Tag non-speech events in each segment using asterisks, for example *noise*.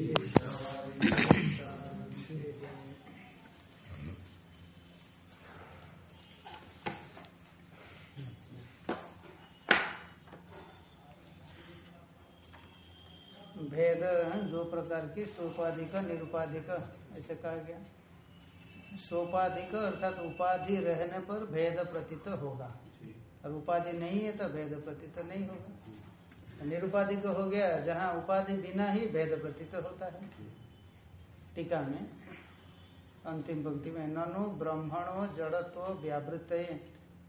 भेद दो प्रकार की सोपाधिक निरुपाधिक ऐसे कहा गया। सोपाधिक अर्थात उपाधि रहने पर भेद प्रतीत होगा। और उपाधि नहीं है तो भेद प्रतीत नहीं होगा। निरुपाधिक हो गया जहाँ उपाधि बिना ही भेद प्रतीत होता है। टीका में अंतिम पंक्ति में ननु ब्रह्मणो जड़त्व व्यावृत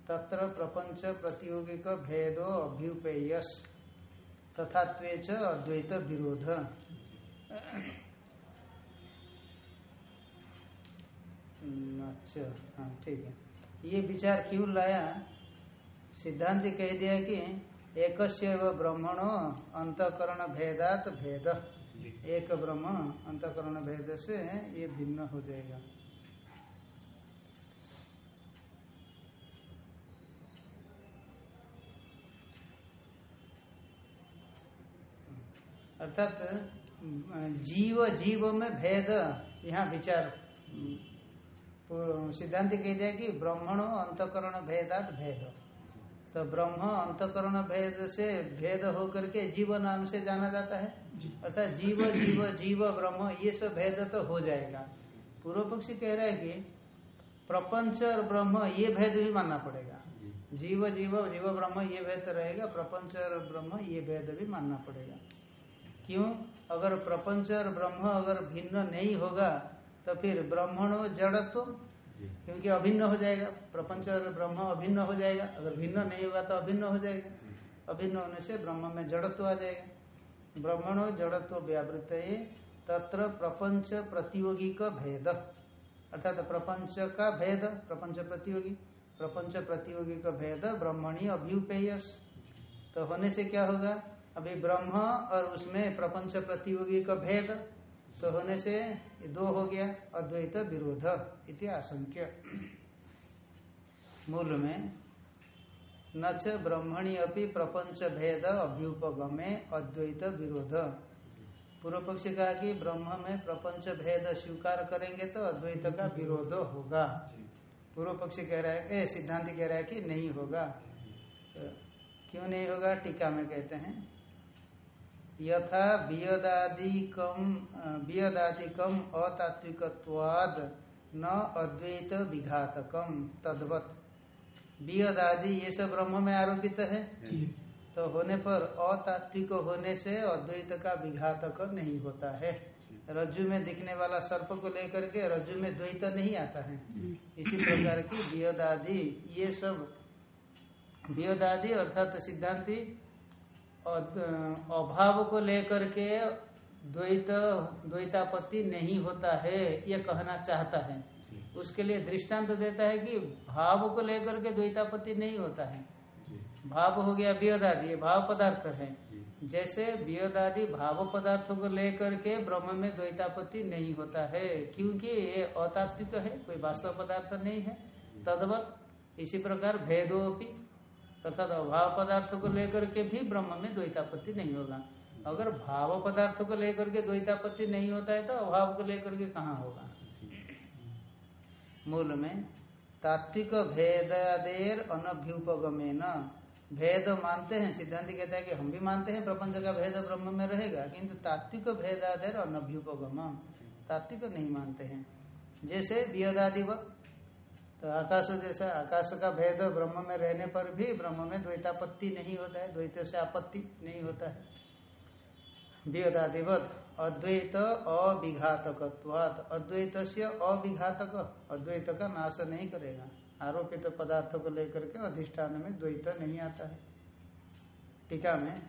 तत्र प्रपंच प्रतियोगिक भेदो अभ्युपेयस तथा अद्वैत विरोध। अच्छा हाँ ठीक है। ये विचार क्यों लाया? सिद्धांत कह दिया कि एक ब्रह्मणो अंतकरण भेदात भेद। एक ब्रह्म अंतकरण भेद से ये भिन्न हो जाएगा। अर्थात जीव जीव में भेद, यहाँ विचार सिद्धांत कह दिया कि ब्रह्मणो अंतकरण भेदात भेद। तो ब्रह्म अंतकरण भेद से भेद होकर के जीव नाम से जाना जाता है। अर्थात जीव जीव जीव ब्रह्म ये सब भेद तो हो जाएगा। पूर्व पक्षी कह रहा है कि प्रपंच और ब्रह्म ये भेद भी मानना पड़ेगा। जीव जीव जीव ब्रह्म ये भेद रहेगा। प्रपंच और ब्रह्म ये भेद भी मानना पड़ेगा। क्यों? अगर प्रपंच और ब्रह्म अगर भिन्न नहीं होगा तो फिर ब्रह्मणो जड़त्व क्योंकि अभिन्न हो जाएगा प्रपंच और ब्रह्म अभिन्न हो जाएगा। अगर भिन्न नहीं होगा तो अभिन्न हो जाएगा। अभिन्न होने से ब्रह्म में जड़त्व आ जाएगा। ब्रह्मणो जड़त्व व्यावृत तत्र प्रपंच प्रतियोगी का भेद। अर्थात प्रपंच का भेद प्रपंच प्रतियोगी। प्रपंच प्रतियोगी का भेद ब्रह्मणी अभ्युपेय तो होने से क्या होगा? अभी ब्रह्म और उसमें प्रपंच प्रतियोगी का भेद। तो होने से दो हो गया, अद्वैत विरोध इति आशंक्य। मूल में, न च ब्रह्मणी अपनी प्रपंच भेद अभ्युपगमे अद्वैत विरोध। पूर्व पक्ष कहा कि ब्रह्म में प्रपंच भेद स्वीकार करेंगे तो अद्वैत का विरोध होगा। पूर्व पक्ष कह रहा है सिद्धांत कह रहा है कि नहीं होगा। तो क्यों नहीं होगा? टीका में कहते हैं। यथा वियदादिकम वियदादिकम अतात्विकवाद न अद्वैत विघातकम तद्वत। वियदादि ये सब ब्रह्म में आरोपित है तो होने पर अतात्विक होने से अद्वैत का विघातक नहीं होता है। रज्जु में दिखने वाला सर्प को लेकर के रज्जु में द्वैत नहीं आता है। इसी प्रकार की वियदादि ये सब वियदादि अर्थात सिद्धांति अभाव को लेकर के द्वैत द्वैतापत्ति नहीं होता है ये कहना चाहता है। उसके लिए दृष्टांत देता है कि भाव को लेकर के द्वैतापत्ति नहीं होता है। भाव हो गया वियोदादि भाव पदार्थ है। जैसे वियोदादि भाव पदार्थों को लेकर के ब्रह्म में द्वैतापत्ति नहीं होता है क्योंकि ये अतात्विक है कोई वास्तव पदार्थ नहीं है। तदवत इसी प्रकार भेदोपी अर्थात अभाव पदार्थों को लेकर के भी ब्रह्म में द्वैतापत्ति नहीं होगा। अगर भाव पदार्थ को लेकर के द्वैतापत्ति नहीं होता है तो अभाव को लेकर के कहाँ होगा? मूल में, तात्विक भेदादेर अनभ्युपगमे न भेद मानते हैं, सिद्धांत कहता है कि हम भी मानते हैं प्रपंच का भेद ब्रह्म में रहेगा, किंतु तात्विक भेदादेर अनभ्युपगम तात्विक नहीं मानते हैं। जैसे वियदादिवत तो आकाश जैसा आकाश का भेद ब्रह्म में रहने पर भी ब्रह्म में द्वैतापत्ति नहीं होता है, द्वैत से आपत्ति नहीं होता है। वियोदादिवत अद्वैत अविघातक अद्वैत से अविघातक, अद्वैत का नाश नहीं करेगा। आरोपित तो पदार्थ को लेकर के अधिष्ठान में द्वैत नहीं आता है। टीका में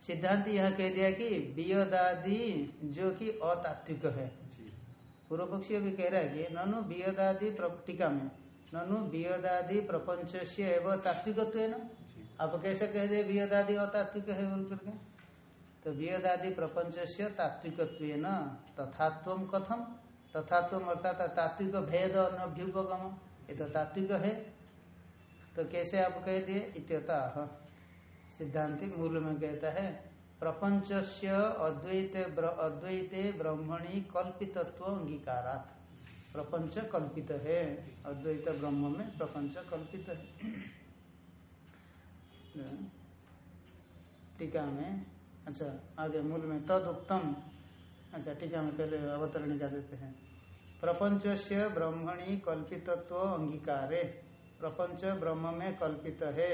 सिद्धांत यह कह दिया कि वियोदादि जो कि अतात्विक है। पूर्व पक्षी अभी कह रहा है कि ननु वियदादि टीका में ननु वियदादि प्रपंच से एवं तात्विकत्व है ना? आप कैसे कह दे वियदादि अतात्विक है बोल करके? तो वियदादि प्रपंच से तात्विकत्व न? तथात्व कथम तथात्व अर्थात तात्विक भेद अभ्युपगम। ये तो तात्विक है। तो कैसे आप कह दिए? इत्यता सिद्धांति मूल में कहता है प्रपंच से अद्वैत अद्वैते ब्रह्मणि कल्पितत्व अंगीकारात। प्रपंच कल्पित है। अद्वैत ब्रह्म में प्रपंच कल्पित है। टीका में अच्छा आगे मूल में तद उत्तम अच्छा टीका में पहले अवतरणिका देते हैं। प्रपंच से ब्रह्मणि कल्पितत्व अंगीकारे। प्रपंच ब्रह्म में कल्पित है।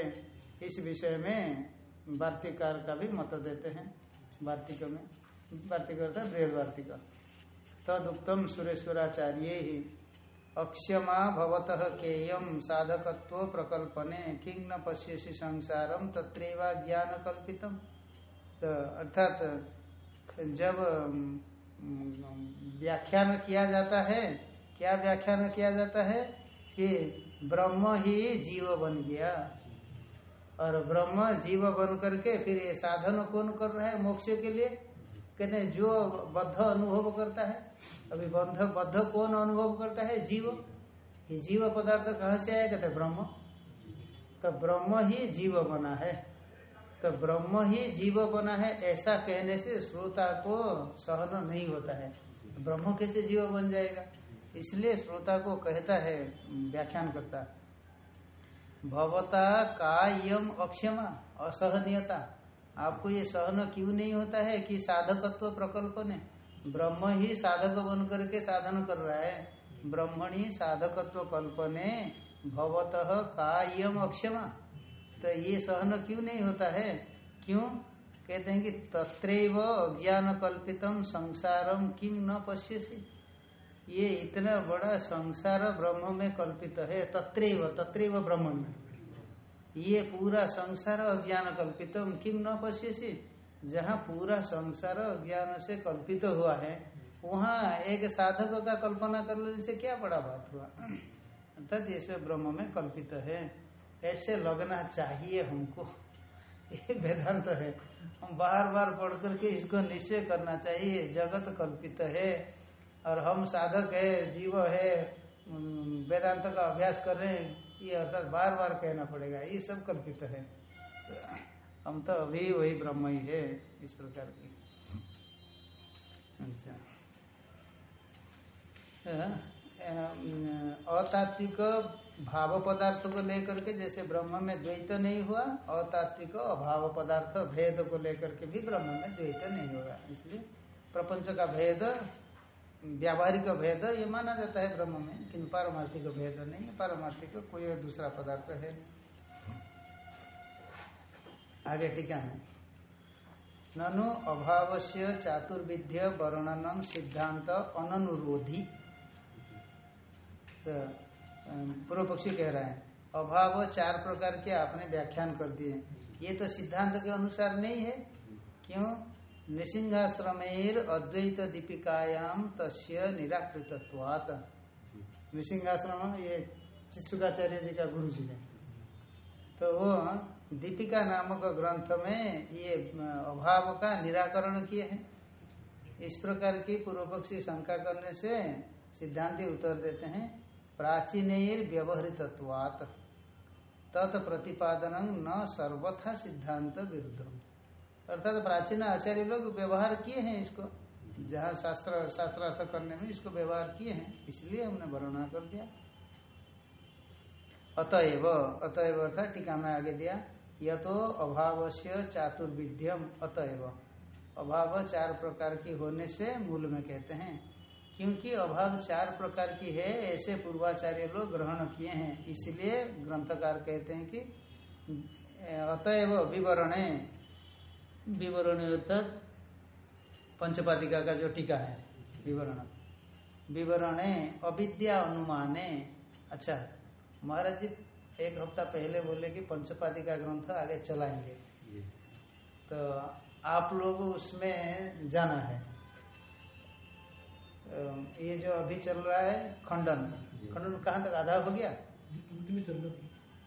इस विषय में वार्तिकार का भी मत देते हैं, वार्तिक में। वार्तिक अर्थात बृहद वार्तिक तदुक्तम सुरेश्वराचार्य ही अक्षमा भवतः केयम साधकत्व प्रकल्पने, किंग न पश्यसी संसारम तत्रैवा ज्ञान कल्पितम तो अर्थात, जब व्याख्यान किया जाता है, क्या व्याख्यान किया जाता है? कि ब्रह्म ही जीव बन गया। और ब्रह्म जीव बन करके फिर ये साधन कौन कर रहा है मोक्ष के लिए? कहते हैं, जो बद्ध अनुभव करता है, अभी बद्ध बद्ध कौन अनुभव करता है? जीव। ये जीव पदार्थ कहाँ से आया? कहते ब्रह्म। तो ब्रह्म ही जीव बना है। तो ब्रह्म ही जीव बना है, ऐसा कहने से श्रोता को सहन नहीं होता है। ब्रह्म कैसे जीव बन जाएगा? इसलिए श्रोता को कहता है, व्याख्यान करता भवता कायम अक्षमा, असहनीयता। आपको ये सहन क्यों नहीं होता है कि साधकत्व प्रकल्प ने ब्रह्म ही साधक बन करके साधन कर रहा है? ब्रह्मणी साधकत्व कल्पने भवत कायम अक्षमा। तो ये सहन क्यों नहीं होता है? क्यों? कहते हैं कि तत्रैव अज्ञान कल्पितम संसारम किम न पश्यसी। ये इतना बड़ा संसार ब्रह्म में कल्पित है, तत्रेव तत्रेव ब्रह्म में। ये पूरा संसार अज्ञान कल्पित किम न पश्यसी? जहाँ पूरा संसार अज्ञान से कल्पित हुआ है, वहाँ एक साधक का कल्पना कर लेने से क्या बड़ा बात हुआ? अर्थात ये सब ब्रह्म में कल्पित है। ऐसे लगना चाहिए हमको। ये वेदांत है। हम बार बार पढ़ करके इसको निश्चय करना चाहिए, जगत कल्पित है। और हम साधक है, जीव है वेदांत का अभ्यास कर रहे हैं, ये अर्थात बार बार कहना पड़ेगा, ये सब कल्पित है। हम तो अभी वही ब्रह्म ही है इस प्रकार की। अच्छा। अतात्विक भाव पदार्थ को लेकर के जैसे ब्रह्म में द्वैत नहीं हुआ, अतात्विक अभाव पदार्थ भेद को लेकर के भी ब्रह्म में द्वैत नहीं होगा इसलिए प्रपंच का भेद व्यावहारिक भेद, ये माना जाता है ब्रह्म में, किंतु पारमार्थिक भेद नहीं है। पारमार्थिक कोई दूसरा पदार्थ है। आगे टीका है ननु अभाव से चातुर्विध्य वर्णन सिद्धांत अनुरोधी तो पूर्व पक्षी कह रहा है, अभाव चार प्रकार के आपने व्याख्यान कर दिए ये तो सिद्धांत के अनुसार नहीं है। क्यों? नृसिंहाश्रमेर अद्वैत दीपिकायाम तस्य निराकृतत्वात। ये चित्सुकाचार्य जी का गुरु जी है। तो वो दीपिका नामक ग्रंथ में ये अभाव का निराकरण किए हैं। इस प्रकार की पूर्व पक्षी शंका करने से सिद्धांति उत्तर देते हैं प्राचीन व्यवहृतत्वात। तत् प्रतिपादन न सर्वथा सिद्धांत विरुद्धम। अर्थात तो प्राचीन आचार्य लोग व्यवहार किए हैं इसको। जहाँ शास्त्र, शास्त्रार्थ करने में इसको व्यवहार किए हैं, इसलिए हमने वर्णना कर दिया। अतएव अतएव अर्थात टीका में आगे दिया यह तो अभाव से चातुर्विध्यम, अतएव। अभाव चार प्रकार की होने से मूल में कहते हैं, क्योंकि अभाव चार प्रकार की है, ऐसे पूर्वाचार्य लोग ग्रहण किए हैं। इसलिए ग्रंथकार कहते हैं कि, अतएव विवरण विवरण अर्थात पंचपादिका का जो टीका है विवरण। विवरण अविद्या अनुमाने। अच्छा महाराज जी एक हफ़्ता पहले बोले कि पंचपादिका ग्रंथ आगे चलाएँगे। तो आप लोग उसमें जाना है। ये जो अभी चल रहा है खंडन। खंडन कहाँ तक आधा हो गया?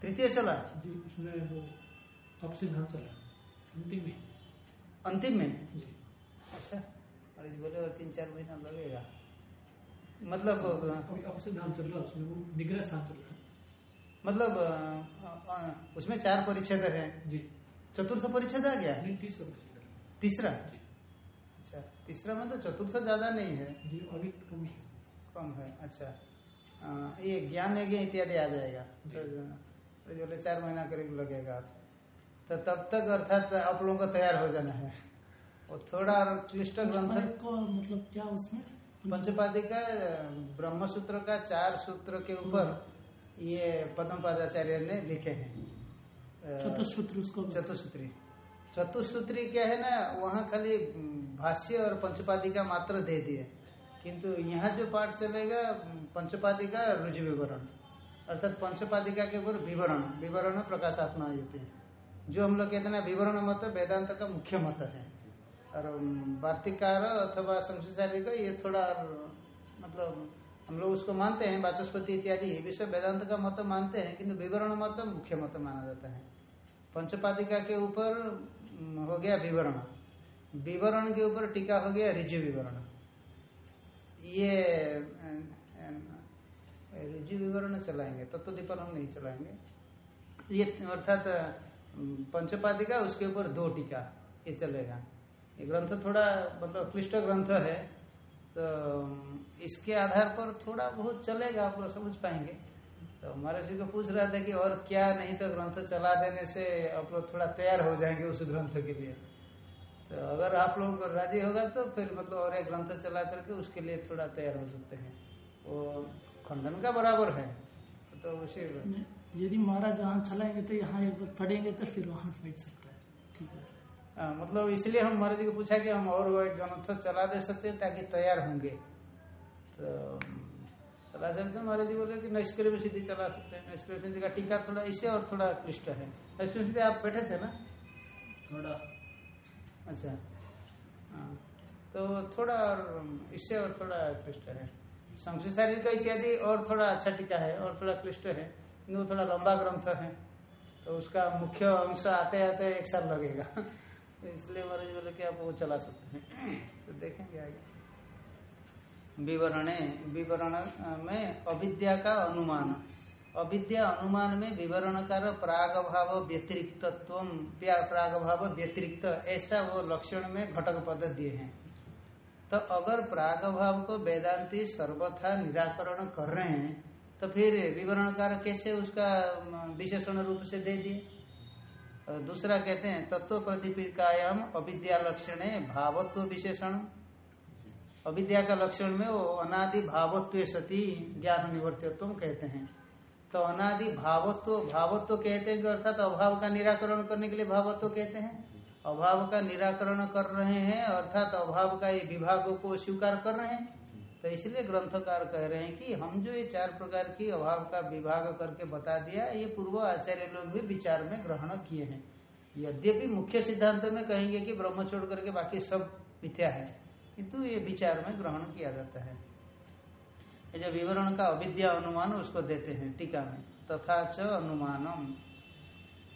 तृतीय चला? जी उसमें वो अब सिद्धांत चला। अंतिम में अंतिम में। अच्छा। और इस बोले और तीन चार महीना लगेगा। मतलब मतलब उसमें चार परिच्छेद है। चतुर्थ परिच्छेद आ गया? तीसरा अच्छा तीसरा में तो चतुर्थ ज़्यादा नहीं है। जी अभी कम है। कम है अच्छा। अ, ये ज्ञान यज्ञ इत्यादि आ जाएगा। तो जो बोले चार महीना करीब लगेगा। तो तब तक अर्थात आप लोगों को तैयार हो जाना है। और थोड़ा क्लिष्ट ग्रंथ मतलब क्या उसमें? पंचपादी का ब्रह्म सूत्र का चार सूत्र के ऊपर ये पद्म पादाचार्य ने लिखे हैं। चतुसूत्र उसको चतुसूत्री चतुसूत्री क्या है ना वहाँ खाली भाष्य और पंचपादी का मात्र दे दिए। किंतु यहाँ जो पाठ चलेगा पंचपादी का रुजु विवरण। अर्थात पंचपादिका के ऊपर विवरण विवरण प्रकाशात्मा होते हैं। जो हम लोग कहते हैं ना, विवरण मत, वेदांत का मुख्य मत है। और वार्तिकार अथवा संसारी का ये थोड़ा मतलब हम लोग उसको मानते हैं, वाचस्पति इत्यादि, ये विषय वेदांत का मत मानते हैं, किंतु विवरण मत मुख्य मत माना जाता है। पंचपादिका के ऊपर हो गया विवरण। विवरण के ऊपर टीका हो गया ऋजु विवरण। ये ऋजु विवरण चलाएँगे तत्व तो दीपन हम नहीं चलाएँगे। ये, अर्थात पंचपादिका, उसके ऊपर दो टीका, ये चलेगा। ये ग्रंथ थोड़ा मतलब क्लिष्ट ग्रंथ है तो इसके आधार पर थोड़ा बहुत चलेगा, आप लोग समझ पाएँगे। तो हमारे जी को पूछ रहा था कि और क्या, नहीं तो ग्रंथ चला देने से आप लोग थोड़ा तैयार हो जाएँगे उस ग्रंथ के लिए। तो अगर आप लोगों को राज़ी होगा तो फिर मतलब और एक ग्रंथ चला करके उसके लिए थोड़ा तैयार हो सकते हैं। वो खंडन का बराबर है तो उसी यदि महाराज वहाँ चलाएँगे तो यहाँ एक बार पढ़ेंगे तो फिर वहाँ बैठ सकता है। ठीक है। हाँ, मतलब इसलिए हम महाराज जी को पूछा कि हम और वो एक ग्रंथ चला दे सकते हैं ताकि तैयार होंगे। तो चला सकते हैं महाराज जी बोले कि नैष्क्रिय सिद्धि चला सकते हैं। नैष्क्रिय सिद्धि का टीका थोड़ा इससे और थोड़ा क्लिष्ट है। नैष्क्रिय सिद्धि आप बैठे थे ना? थोड़ा। अच्छा। हाँ तो थोड़ा और इससे और थोड़ा क्लिष्ट है। संशय शारीर का इत्यादि और थोड़ा अच्छा टीका है और थोड़ा क्लिष्ट है। वो थोड़ा लंबा ग्रंथ है तो उसका मुख्य अंश आते आते एक साल लगेगा। तो इसलिए महाराज बोले कि आप वो चला सकते हैं। तो देखेंगे आगे। विवरण विवरण में अविद्या का अनुमान। अविद्या अनुमान में विवरण विवरणकार प्राग भाव व्यतिरिक्तत्व प्राग भाव व्यतिरिक्त, ऐसा वो लक्षण में घटक पद दिए हैं। तो अगर प्राग भाव को वेदांती सर्वथा निराकरण कर रहे हैं तो फिर विवरणकार कैसे उसका विशेषण रूप से दे दिए। और दूसरा कहते हैं, तत्व प्रतिपिकायाम अविद्या लक्षण भावत्व विशेषण। अविद्या का लक्षण में वो अनादि भावत्व सती ज्ञान निवर्तित्व कहते हैं। तो अनादि भावत्व भावत्व कहते हैं अर्थात अभाव का निराकरण करने के लिए भावत्व कहते हैं। अभाव का निराकरण कर रहे हैं, अर्थात अभाव का ये विभागों को स्वीकार कर रहे हैं। तो इसलिए ग्रंथकार कह रहे हैं कि हम जो ये चार प्रकार की अभाव का विभाग करके बता दिया, ये पूर्व आचार्य लोग भी विचार में ग्रहण किए हैं। यद्यपि मुख्य सिद्धांत में कहेंगे कि ब्रह्म छोड़ करके बाकी सब मिथ्या है, किंतु ये विचार में ग्रहण किया जाता है। ये जो विवरण का अविद्या अनुमान उसको देते हैं टीका में। तथा च अनुमानम।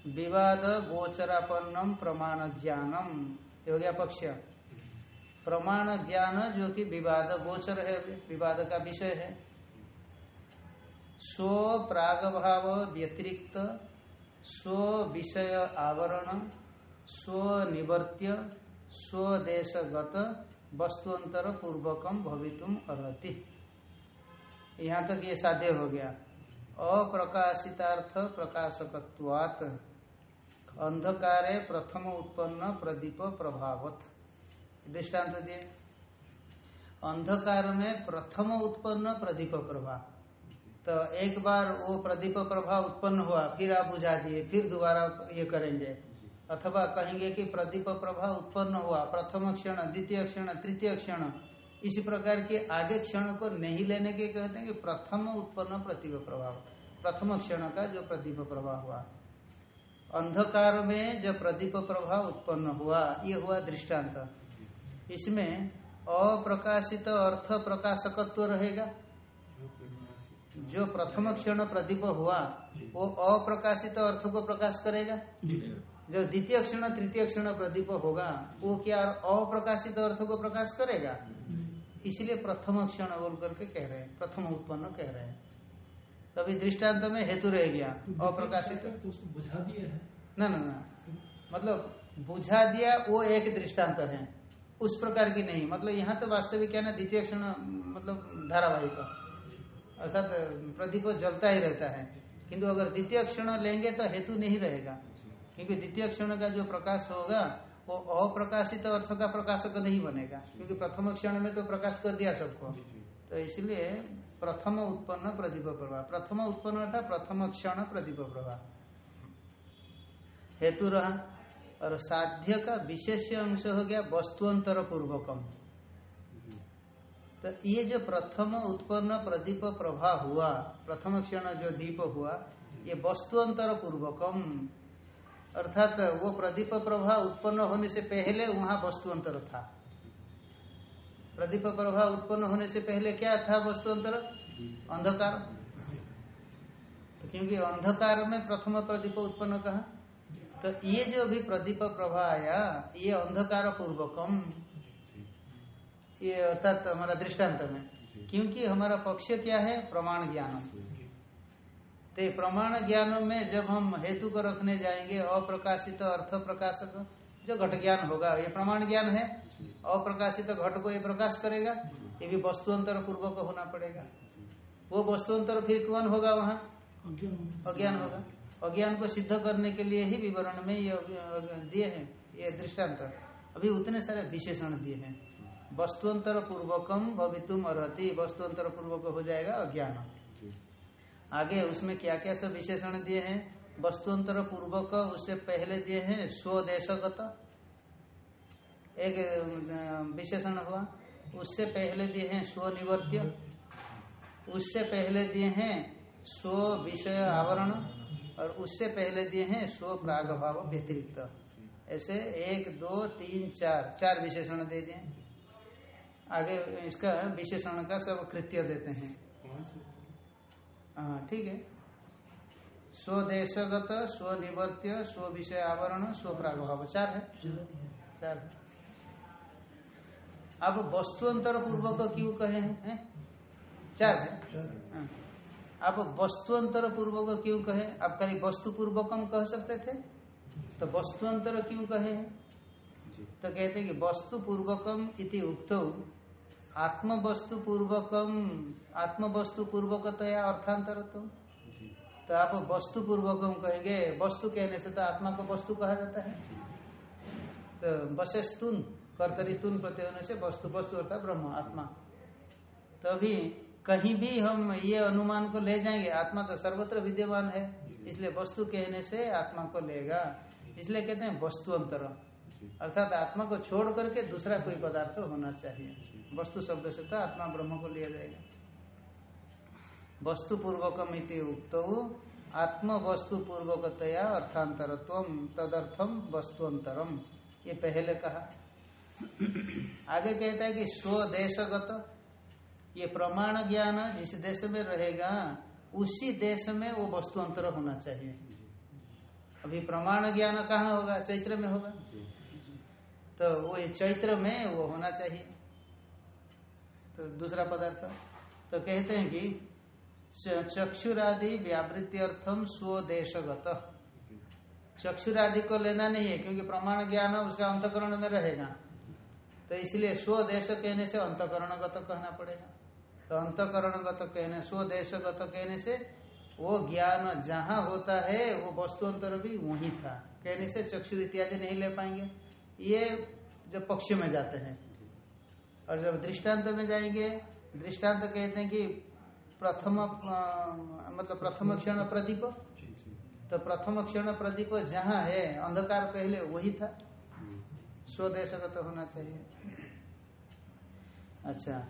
विवाद गोचरापन्नम प्रमाण ज्ञानम। ये हो गया पक्ष प्रमाण ज्ञान जो कि विवाद गोचर है, विवाद का विषय है। स्व प्राग भाव व्यतिरिक्त, स्व विषय आवरण, स्व निवर्त्य स्वदेशगत वस्तुअंतर पूर्वकम भवितुम अर्हति। यहाँ तक ये साध्य हो गया। अप्रकाशितार्थ प्रकाशकत्वात्। अंधकारे प्रथम उत्पन्न प्रदीप प्रभावत। दृष्टांत दिए अंधकार में प्रथम उत्पन्न प्रदीप प्रभा। तो एक बार वो प्रदीप प्रभा उत्पन्न हुआ, फिर आप बुझा दिए, फिर दोबारा ये करेंगे। अथवा कहेंगे कि प्रदीप प्रभा उत्पन्न हुआ, प्रथम क्षण, द्वितीय क्षण, तृतीय क्षण। इसी प्रकार के आगे क्षण को नहीं लेने के कहते हैं कि प्रथम उत्पन्न प्रदीप प्रभाव प्रथम क्षण का जो प्रदीप प्रभाव हुआ। अंधकार में जो प्रदीप प्रभाव उत्पन्न हुआ, ये हुआ दृष्टांत इसमें अप्रकाशित अर्थ प्रकाशकत्व रहेगा। जो प्रथम क्षण प्रदीप हुआ वो अप्रकाशित अर्थ को प्रकाश करेगा। जो द्वितीय क्षण तृतीय क्षण प्रदीप होगा वो क्या अप्रकाशित अर्थ को प्रकाश करेगा? इसलिए प्रथम क्षण बोल करके कह रहे हैं प्रथम उत्पन्न कह रहे हैं। तभी दृष्टांत में हेतु रह गया अप्रकाशित। तो बुझा दिया है। ना ना ना। मतलब बुझा दिया वो एक दृष्टांत है। उस प्रकार की नहीं। मतलब यहाँ तो वास्तविक क्या ना, द्वितीय क्षण मतलब धारावाहिक अर्थात प्रदीप जलता ही रहता है। किंतु अगर द्वितीय क्षण लेंगे तो हेतु नहीं रहेगा। क्योंकि द्वितीय क्षण का जो प्रकाश होगा, वो अप्रकाशित तो अर्थ का प्रकाशक नहीं बनेगा। क्योंकि प्रथम क्षण में तो प्रकाश कर दिया सबको। तो इसलिए प्रथम उत्पन्न प्रदीप प्रभाव प्रथम उत्पन्न अर्थात प्रथम क्षण प्रदीप प्रभाव हेतु रहा। और साध्य का विशेष अंश हो गया वस्तुअंतर पूर्वकम तो ये जो प्रथम उत्पन्न प्रदीप प्रभा हुआ, प्रथम क्षण जो दीप हुआ, ये वस्तुअंतर पूर्वकम अर्थात वो प्रदीप प्रभा उत्पन्न होने से पहले वहाँ वस्तुअंतर था। प्रदीप प्रभा उत्पन्न होने से पहले क्या था वस्तुअंतर? अंधकार। तो क्योंकि अंधकार में प्रथम प्रदीप उत्पन्न कहा? तो ये जो भी प्रदीप प्रभा आया ये अंधकार पूर्वकम ये अर्थात हमारा दृष्टांत में। क्योंकि हमारा पक्ष क्या है? प्रमाण ज्ञान तो प्रमाण ज्ञान में जब हम हेतु को रखने जाएँगे अप्रकाशित अर्थ प्रकाशक जो घट ज्ञान होगा ये प्रमाण ज्ञान है? अप्रकाशित घट को ये प्रकाश करेगा? ये भी वस्तुअंतर पूर्वक होना पड़ेगा। वो वस्तुअंतर फिर कौन होगा वहाँ? अज्ञान होगा। अज्ञान को सिद्ध करने के लिए ही विवरण में ये दिए हैं ये दृष्टांत। अभी उतने सारे विशेषण दिए हैं। वस्तुअंतर पूर्वकम भवितुम अर्ति वस्तुअंतर पूर्वक हो जाएगा अज्ञान। आगे उसमें क्या क्या सब विशेषण दिए हैं? वस्तुअंतर पूर्वक उससे पहले दिए हैं स्वदेशगत। एक विशेषण हुआ। उससे पहले दिए हैं स्वनिवर्त्य। उससे पहले दिए हैं स्व विषय आवरण। और उससे पहले दिए हैं स्व प्राग भाव व्यतिरिक्त। ऐसे एक दो तीन चार चार विशेषण दे दिए। आगे इसका विशेषण का सब कृत्य देते हैं। हाँ ठीक है। स्वदेशगत स्वनिवर्त्य स्व विषय आवरण स्व प्राग भाव। चार है? चार है। अब वस्तुअंतर पूर्वक क्यों कहे हैं चार है। आप वस्तुअंतर पूर्वक क्यों कहे? आप खाली वस्तु पूर्वकम कह सकते थे? तो वस्तुअंतर क्यों कहे? तो कहते हैं कि वस्तु पूर्वकम इति उक्त आत्म वस्तु पूर्वकम आत्म वस्तु पूर्वकतया अर्थांतर तो आप वस्तु पूर्वकम कहेंगे वस्तु कहने से तो आत्मा को वस्तु कहा जाता है। तो वशस्तुन कर्तरितुन प्रत्यय होने से वस्तु वस्तु अर्थात ब्रह्म आत्मा। तो अभी कहीं भी हम ये अनुमान को ले जाएँगे आत्मा तो सर्वत्र विद्यमान है इसलिए वस्तु कहने से आत्मा को लेगा। इसलिए कहते हैं वस्तु अंतर अर्थात आत्मा को छोड़ करके दूसरा कोई पदार्थ होना चाहिए। वस्तु शब्द से तो आत्मा ब्रह्म को लिया जाएगा। वस्तु पूर्वकम इति उक्त आत्म वस्तु पूर्वकतया अर्थांतरत्व तदर्थम वस्तुअंतरम। ये पहले कहा। आगे कहता है कि स्वदेशगत ये प्रमाण ज्ञान जिस देश में रहेगा उसी देश में वो वस्तु अंतर होना चाहिए। अभी प्रमाण ज्ञान कहाँ होगा? चैत्र में होगा। तो वो चैत्र में वो होना चाहिए। तो दूसरा पदार्थ। तो कहते हैं कि चक्षुरादि व्यावृत्ति अर्थम स्वदेशगत चक्षुरादि को लेना नहीं है क्योंकि प्रमाण ज्ञान उसका अंतकरण में रहेगा। तो इसलिए स्वदेश कहने से अंतकरणगत कहना पड़ेगा। तो अंतकरणगत कहने स्वदेशगत कहने से वो ज्ञान जहाँ होता है वो वस्तुअंतर भी वही था। कहने से चक्षु इत्यादि नहीं ले पाएँगे। ये जब पक्ष में जाते हैं और जब दृष्टांत में जाएँगे दृष्टांत कहते हैं कि प्रथम मतलब प्रथम क्षण प्रदीप। तो प्रथम क्षण प्रदीप जहाँ है अंधकार पहले वही था। स्वदेशगत होना चाहिए। अच्छा।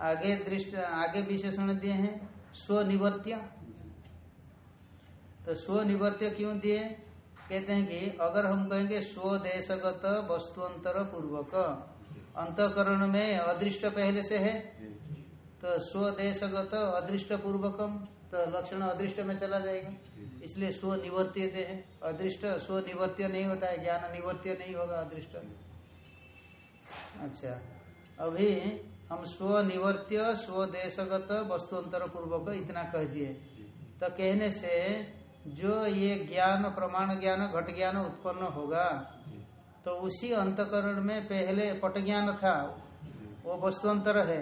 आगे दृष्ट, आगे विशेषण दिए हैं, स्वनिवर्त्य। तो स्वनिवर्त्य क्यों दिए? कहते हैं कि अगर हम कहेंगे स्वदेशगत वस्तुअंतर पूर्वक, अंतकरण में अदृष्ट पहले से है तो स्वदेशगत अदृष्ट पूर्वकम तो लक्षण अदृष्ट में चला जाएगा। इसलिए स्वनिवर्त्य दे है। अदृष्ट, स्वनिवर्त्य नहीं होता है, ज्ञान निवर्त्य नहीं होगा अदृष्ट। अच्छा अभी हम स्वनिवर्त्य स्वदेशगत वस्तुअंतर पूर्वक इतना कह दिए। तो कहने से जो ये ज्ञान प्रमाण ज्ञान घट ज्ञान उत्पन्न होगा तो उसी अंतकरण में पहले पट ज्ञान था। वो वस्तुअंतर है।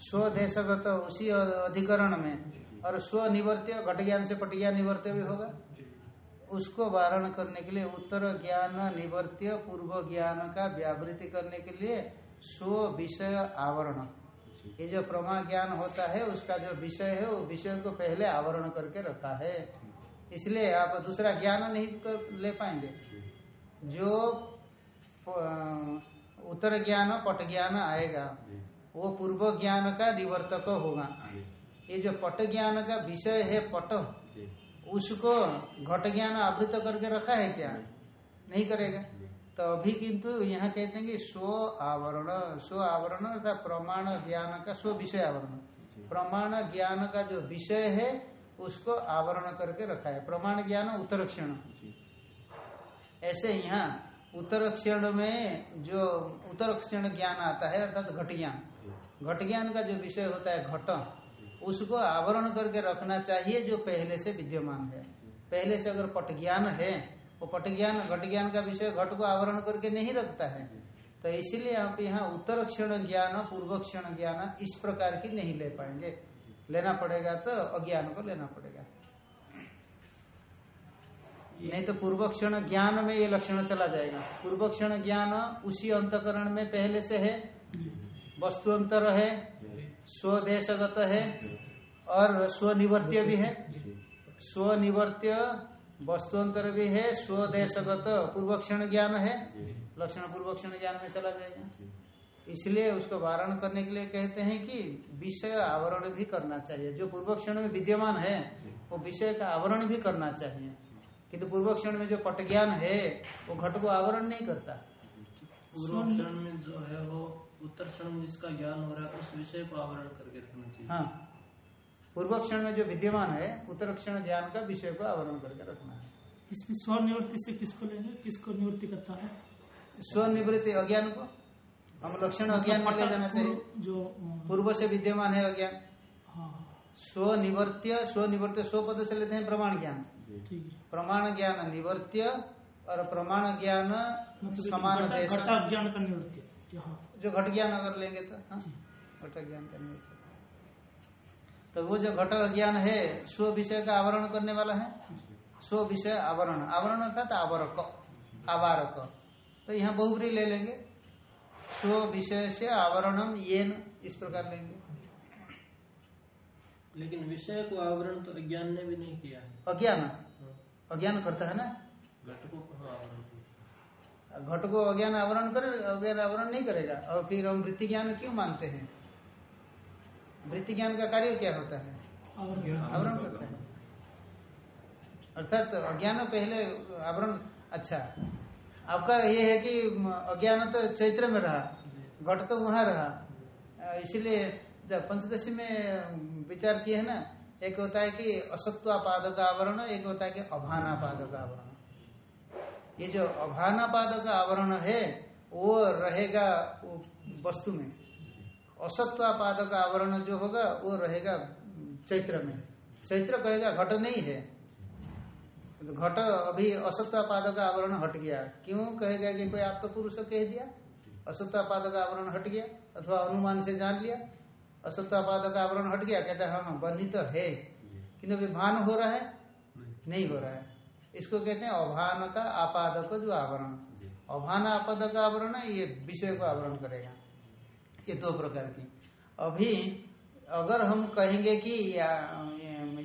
स्व देशगत उसी अधिकरण में। और स्व निवर्त्य घट ज्ञान से पट ज्ञान निवर्त्य भी होगा। उसको वारण करने के लिए उत्तर ज्ञान निवर्त्य पूर्व ज्ञान का व्यावृत्ति करने के लिए स्व विषय आवरण। ये जो प्रमा ज्ञान होता है, उसका जो विषय है, वो विषय को पहले आवरण करके रखा है। इसलिए आप दूसरा ज्ञान नहीं कर, ले पाएँगे। जो उत्तर ज्ञान, पट ज्ञान आएगा, वो पूर्व ज्ञान का निवर्तक होगा। ये जो पट ज्ञान का विषय है, पट, उसको घट ज्ञान आवृत करके रखा है क्या? नहीं करेगा। तो अभी किंतु यहाँ कहते हैं कि स्व आवरण स्व आवरण अर्थात प्रमाण ज्ञान का स्व विषय आवरण। प्रमाण ज्ञान का जो विषय है उसको आवरण करके रखा है। प्रमाण ज्ञान उत्तर क्षण ऐसे यहाँ उत्तर क्षण में जो उत्तर क्षण ज्ञान आता है अर्थात घट ज्ञान। घट ज्ञान का जो विषय होता है घट उसको आवरण करके रखना चाहिए जो पहले से विद्यमान है। पहले से अगर पट ज्ञान है वो पट ज्ञान, घट ज्ञान का विषय घट को आवरण करके नहीं रखता है। तो इसीलिए आप यहाँ उत्तर क्षण ज्ञान, पूर्व क्षण ज्ञान इस प्रकार की नहीं ले पाएँगे। लेना पड़ेगा तो अज्ञान को लेना पड़ेगा। नहीं तो पूर्व क्षण ज्ञान में ये लक्षण चला जाएगा। पूर्व क्षण ज्ञान उसी अंतकरण में पहले से है। वस्तु अंतर है। स्वदेशगत है। और स्वनिवर्त्य भी है। स्वनिवर्त्य वस्तुअंतर भी है स्वदेशगत पूर्वक्षण ज्ञान है लक्षण पूर्वक्षण ज्ञान में चला जाएगा इसलिए उसको वारण करने के लिए कहते हैं कि विषय आवरण भी करना चाहिए। जो पूर्वक्षण में विद्यमान है वो विषय का आवरण भी करना चाहिए। किंतु तो पूर्वक्षण में जो पट ज्ञान है वो घट को आवरण नहीं करता। पूर्वक्षण में जो है वो उत्तर क्षण में जिसका ज्ञान हो रहा है उस विषय को आवरण करके रखना चाहिए। हाँ। पूर्व क्षण में जो विद्यमान है उत्तर क्षण ज्ञान का विषय को आवरण करके रखना है। इसमें स्वनिवृत्ति से किसको लेंगे? किसको निवृत्ति करता है? स्वनिवृत्ति अज्ञान को। हम लक्षण अज्ञान में ले जाना चाहिए। जो पूर्व से विद्यमान है अज्ञान। हाँ। स्वनिवर्त्य स्वनिवर्त्य स्व पद से लेते हैं प्रमाण ज्ञान। प्रमाण ज्ञान निवर्त्य और प्रमाण ज्ञान मतलब समान घटा- देश। ज्ञान का निवृत्ति। जो घट ज्ञान अगर लेंगे तो हाँ। घट ज्ञान का निवर्त्य तो वो जो घट ज्ञान है स्व विषय का आवरण करने वाला है? स्व विषय आवरण। आवरण अर्थात आवरक आवारक। तो यहाँ बहुबरी ले लेंगे। स्व विषय से आवरणम येन इस प्रकार लेंगे। लेकिन विषय को आवरण तो अज्ञान ने भी नहीं किया है। अज्ञान? हाँ, अज्ञान करता है ना? घट को आवरण घट को अज्ञान आवरण करे अज्ञान आवरण नहीं करेगा। और फिर हम वृत्ति ज्ञान क्यों मानते हैं? वृत्ति ज्ञान का कार्य क्या होता है? आवरण करता है। अर्थात अज्ञान पहले आवरण अच्छा। आपका ये है कि अज्ञान तो चैत्र में रहा घट तो वहाँ रहा। इसीलिए जब पंचदशी में विचार किए है ना एक होता है कि असत्वापादक आवरण एक होता है कि अभानापादक आवरण। ये जो अभानापादक आवरण है वो रहेगा वस्तु में। असत्वापादक आवरण जो होगा वो रहेगा चैत्र में। चैत्र कहेगा घट नहीं है। तो घट अभी असत्वापाद का आवरण हट गया। क्यों कहेगा कि कोई आप तो पुरुष कह दिया? असत्वापादक आवरण हट गया अथवा अनुमान से जान लिया। असत्वापादक आवरण हट गया कहता है हाँ हाँ बनी तो है। किंतु अभी भान हो रहा है? नहीं हो रहा है। इसको कहते हैं अभान का आपादक जो आवरण। अभान आपादक आवरण है ये विषय को आवरण करेगा। ये दो प्रकार की। अभी अगर हम कहेंगे कि या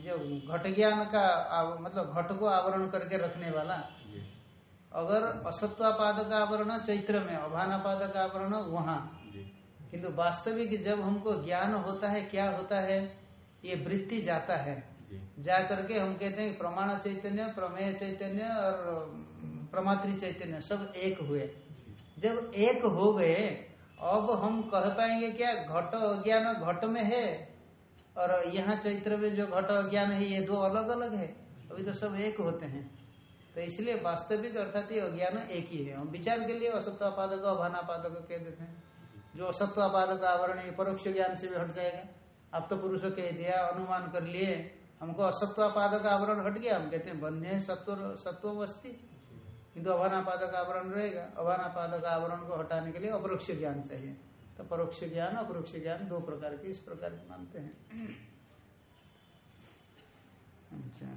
जो घट ज्ञान का आव- मतलब घट को आवरण करके रखने वाला अगर असत्वापाद का आवरण चैत्र में अभानापादक आवरण वहाँ। किंतु वास्तविक जब हमको ज्ञान होता है क्या होता है ये वृत्ति जाता है। जा। करके हम कहते हैं प्रमाण चैतन्य प्रमेय चैतन्य और प्रमात्री चैतन्य सब एक हुए। जब एक हो गए अब हम कह पाएँगे क्या घट अज्ञान घट में है? और यहाँ चैत्र में जो घट अज्ञान है, ये दो अलग अलग है। अभी तो सब एक होते हैं। तो इसलिए वास्तविक अर्थात ये अज्ञान एक ही है। हम विचार के लिए असत्वापादक, अभानापादक कह देते हैं। जो असत्वापादक आवरण है, परोक्ष ज्ञान से भी हट जाएगा। आप तो पुरुष कह दिया, अनुमान कर लिए। हमको असत्वापादक आवरण हट गया। हम कहते हैं बन्य सत्व सत्व अस्थि किंतु अभानापादक आवरण रहेगा। अभानापादक आवरण को हटाने के लिए अपरोक्ष ज्ञान चाहिए। तो परोक्ष ज्ञान अपरोक्ष ज्ञान दो प्रकार के इस प्रकार के मानते हैं। अच्छा।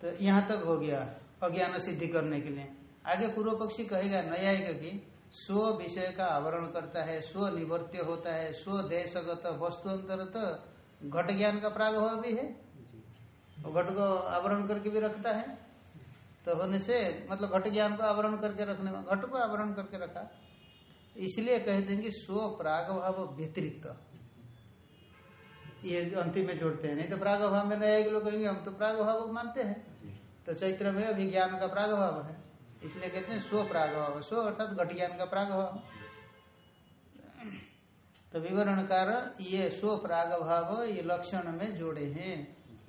तो यहाँ तक हो गया अज्ञान सिद्धि करने के लिए। आगे पूर्व पक्षी कहेगा न्यायिक की स्व विषय का आवरण करता है स्व निवर्त्य होता है स्व देशगत वस्तु अंतरत घट ज्ञान का प्रागभाव भी है। घट को आवरण करके भी रखता है। तो होने से मतलब घट ज्ञान को आवरण करके रखने में घट को आवरण करके रखा। इसलिए कह देंगे स्व प्राग भाव व्यतिरिक्त। ये अंतिम में जोड़ते हैं नहीं तो प्राग भाव में नया लोग कहेंगे हम तो प्राग भाव मानते हैं। तो चैत्र में अभी ज्ञान का प्राग भाव है। इसलिए कहते हैं स्व प्राग भाव स्व अर्थात घट ज्ञान का प्राग भाव तो विवरणकार ये स्व प्राग भाव ये लक्षण में जोड़े हैं।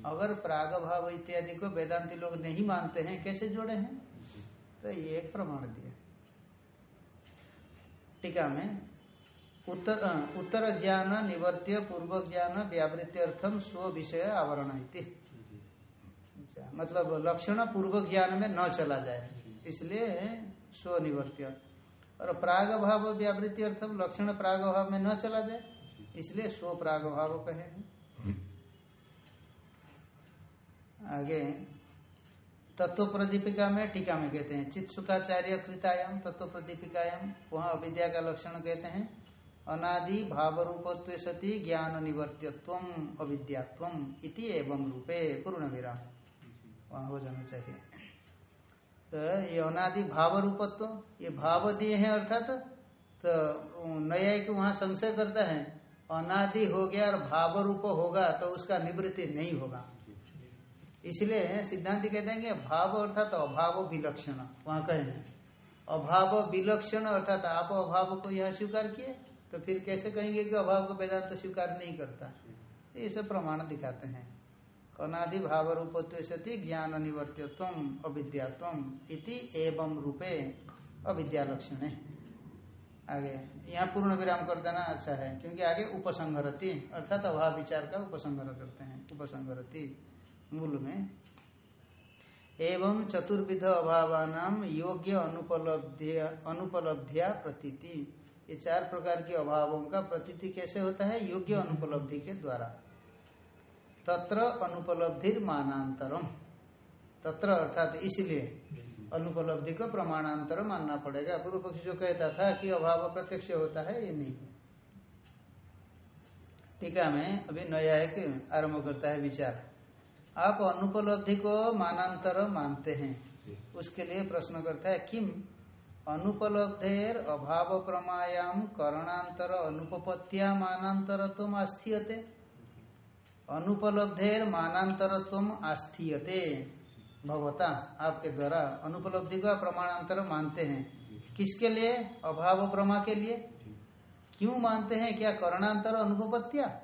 अगर प्राग भाव इत्यादि को वेदांति लोग नहीं मानते हैं कैसे जोड़े हैं? तो ये एक प्रमाण दिया। टीका में उत्तर उत्तर ज्ञान निवर्त्य पूर्व ज्ञान व्यावृत्त्यर्थम स्व विषय आवरण अच्छा, मतलब लक्षण पूर्व ज्ञान में न चला जाए। इसलिए स्व निवर्त्य। और प्राग भाव व्यावृत्ति अर्थम लक्षण प्राग भाव में न चला जाए। इसलिए स्व प्राग भाव कहे हैं। आगे तत्व प्रदीपिका में टीका में कहते हैं चित सुखाचार्य कृतायाम तत्व प्रदीपिकायाम वहाँ अविद्या का लक्षण कहते हैं, अनादि भाव रूपत्व सती ज्ञान निवर्त्यत्व अविद्यात्व इति एवं रूपे पूर्ण विराम वहाँ हो जाना चाहिए। तो ये अनादि भाव रूपत्व ये भाव दिए हैं अर्थात तो नया एक वहाँ संशय करता है, अनादि हो गया और भाव रूप होगा तो उसका निवृत्ति नहीं होगा। इसलिए सिद्धांत कहते हैं कि भाव अर्थात अभाव विलक्षण, वहाँ कहे अभाव विलक्षण अर्थात आप अभाव को यहाँ स्वीकार किए तो फिर कैसे कहेंगे कि अभाव को वेदांत तो स्वीकार नहीं करता? ये सब प्रमाण दिखाते हैं। अनादि भाव रूपत्व सती ज्ञान निवर्त्यत्व अविद्यात्व इति एवं रूपे अविद्या लक्षण। है आगे, यहाँ पूर्ण विराम कर देना अच्छा है, क्योंकि आगे उपसंगरति अर्थात अभाव विचार का उपसंहर करते हैं, उपसंहरति। मूल में। एवं चतुर्विध अभावान योग्य अनुपलब्धिया अनुपलब्धिया प्रतीति। ये चार प्रकार के अभावों का प्रतीति कैसे होता है? योग्य अनुपलब्धि के द्वारा। तत्र अनुपलब्धि मानांतरम। तत्र अर्थात इसलिए अनुपलब्धि को प्रमाणांतर मानना पड़ेगा। पूर्व पक्ष जो कहता था कि अभाव प्रत्यक्ष होता है, ये नहीं। टीका में अभी नया एक आरंभ करता है विचार। आप अनुपलब्धि को मानांतर मानते हैं। उसके लिए प्रश्न करता है किम? अनुपलब्धेर अभाव प्रमायाम करणांतर अनुपत्या मानांतर तुम आस्थीयते। अनुपलब्धेर मानांतर तुम आस्थीयते। भगवता आपके द्वारा अनुपलब्धि का प्रमाणांतर मानते हैं। किसके लिए? अभाव प्रमा के लिए। क्यों मानते हैं? क्या करणांतर अनुपत्या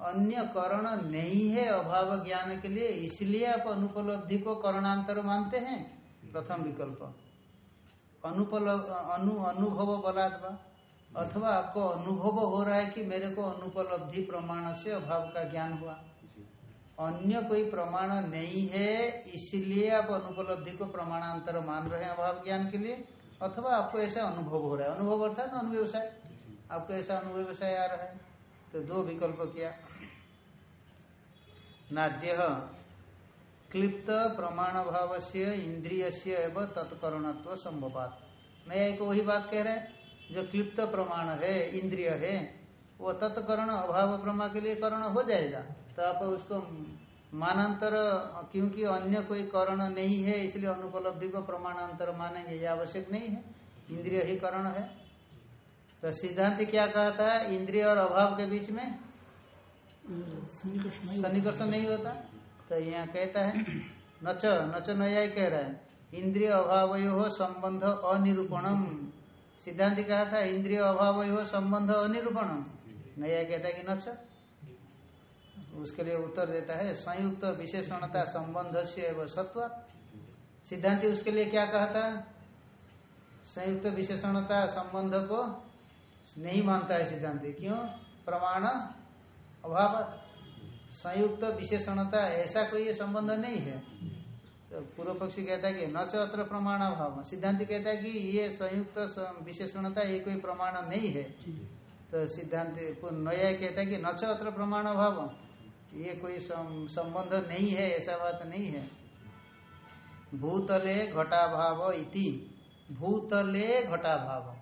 अन्य करण नहीं है अभाव ज्ञान के लिए, इसलिए आप अनुपलब्धि को करणांतर मानते हैं? प्रथम विकल्प। अनुपल, अनु, अनुभव बलात्वा अथवा आपको अनुभव हो रहा है कि मेरे को अनुपलब्धि प्रमाण से अभाव का ज्ञान हुआ। अन्य कोई प्रमाण नहीं है, इसलिए आप अनुपलब्धि को प्रमाणांतर मान रहे हैं अभाव ज्ञान के लिए। अथवा आपको ऐसा अनुभव हो रहा है। अनुभव अर्थात अनुव्यवसाय। आपको ऐसा अनुव्यवसाय आ रहा है। तो दो विकल्प किया। नाद्य क्लिप्त प्रमाण भाव से इंद्रिय से एवं तत्करणत्व संभवात। नया एक वही बात कह रहे हैं, जो क्लिप्त प्रमाण है, इंद्रिय है, वो तत्कर्ण, अभाव प्रमा के लिए करण हो जाएगा। तो आप उसको मानांतर, क्योंकि अन्य कोई करण नहीं है, इसलिए अनुपलब्धि को प्रमाणांतर मानेंगे, ये आवश्यक नहीं है। इंद्रिय ही करण है। तो सिद्धांत क्या कहता है? इंद्रिय और अभाव के बीच में सन्निकर्ष नहीं नहीं होता? तो यहाँ कहता है *clears throat* नच नच नया कह रहा है इंद्रिय अभाव हो संबंध अनिरूपणम। सिद्धांत कहा था इंद्रिय अभाव हो संबंध अनिरूपणम। नया कहता है कि नच। उसके लिए उत्तर देता है संयुक्त विशेषणता संबंध से सत्व। सिद्धांति उसके लिए क्या कहता है? संयुक्त विशेषणता संबंध को नहीं मानता है सिद्धांति। क्यों प्रमाण अभाव संयुक्त विशेषणता ऐसा कोई संबंध नहीं है। तो पूर्व पक्षी कहता है कि न च अत्र प्रमाण भाव सिद्धांत कहता है कि ये संयुक्त विशेषणता ये कोई प्रमाण नहीं है। तो सिद्धांत नया कहता है कि न च अत्र प्रमाण अभाव। ये कोई संबंध नहीं है ऐसा बात नहीं है। भूतले घटाभाव इति। भूतले घटाभाव।